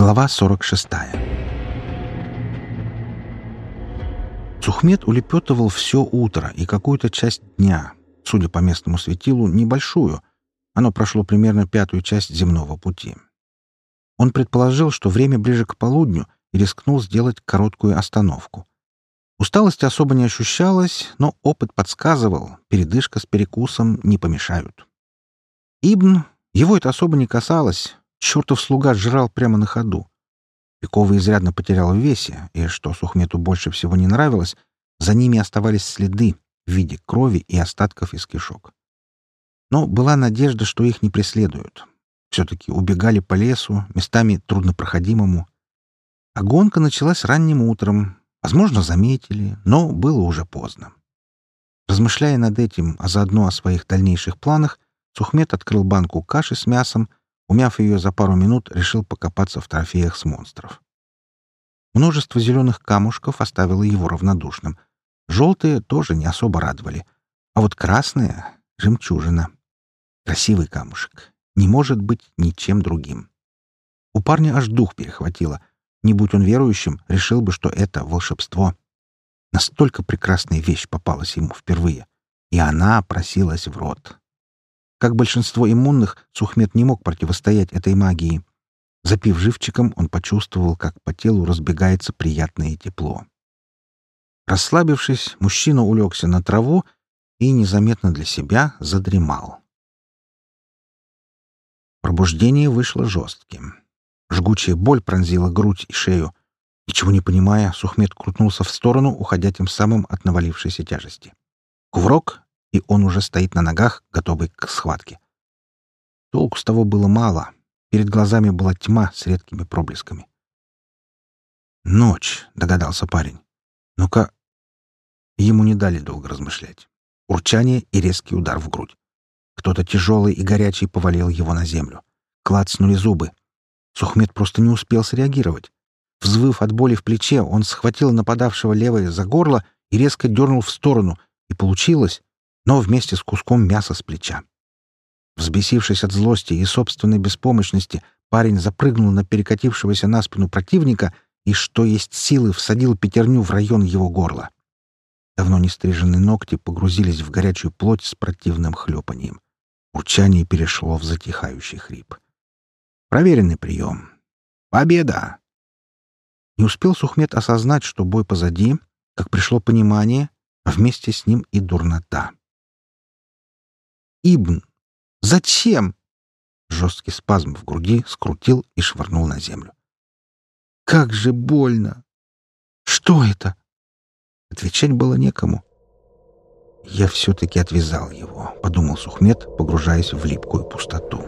Глава 46. Сухмед улепетывал все утро и какую-то часть дня, судя по местному светилу, небольшую. Оно прошло примерно пятую часть земного пути. Он предположил, что время ближе к полудню, и рискнул сделать короткую остановку. Усталости особо не ощущалось, но опыт подсказывал, передышка с перекусом не помешают. Ибн, его это особо не касалось, Чертов слуга жрал прямо на ходу. Пикова изрядно потерял в весе, и, что Сухмету больше всего не нравилось, за ними оставались следы в виде крови и остатков из кишок. Но была надежда, что их не преследуют. Все-таки убегали по лесу, местами труднопроходимому. А гонка началась ранним утром. Возможно, заметили, но было уже поздно. Размышляя над этим, а заодно о своих дальнейших планах, Сухмет открыл банку каши с мясом Умяв ее за пару минут, решил покопаться в трофеях с монстров. Множество зеленых камушков оставило его равнодушным. Желтые тоже не особо радовали. А вот красные — жемчужина. Красивый камушек. Не может быть ничем другим. У парня аж дух перехватило. Не будь он верующим, решил бы, что это волшебство. Настолько прекрасная вещь попалась ему впервые. И она просилась в рот. Как большинство иммунных, Сухмед не мог противостоять этой магии. Запив живчиком, он почувствовал, как по телу разбегается приятное тепло. Расслабившись, мужчина улегся на траву и незаметно для себя задремал. Пробуждение вышло жестким. Жгучая боль пронзила грудь и шею. Ничего не понимая, Сухмед крутнулся в сторону, уходя тем самым от навалившейся тяжести. Куврок, и он уже стоит на ногах, готовый к схватке. Толку с того было мало. Перед глазами была тьма с редкими проблесками. «Ночь», — догадался парень. «Ну-ка...» Ему не дали долго размышлять. Урчание и резкий удар в грудь. Кто-то тяжелый и горячий повалил его на землю. Клацнули зубы. Сухмед просто не успел среагировать. Взвыв от боли в плече, он схватил нападавшего левое за горло и резко дернул в сторону, и получилось но вместе с куском мяса с плеча. Взбесившись от злости и собственной беспомощности, парень запрыгнул на перекатившегося на спину противника и, что есть силы, всадил пятерню в район его горла. Давно не стриженные ногти погрузились в горячую плоть с противным хлюпанием. Урчание перешло в затихающий хрип. Проверенный прием. Победа! Не успел Сухмед осознать, что бой позади, как пришло понимание, а вместе с ним и дурнота. Ибн. Зачем? Жесткий спазм в груди скрутил и швырнул на землю. Как же больно! Что это? Отвечать было некому. Я все-таки отвязал его, подумал Сухмед, погружаясь в липкую пустоту.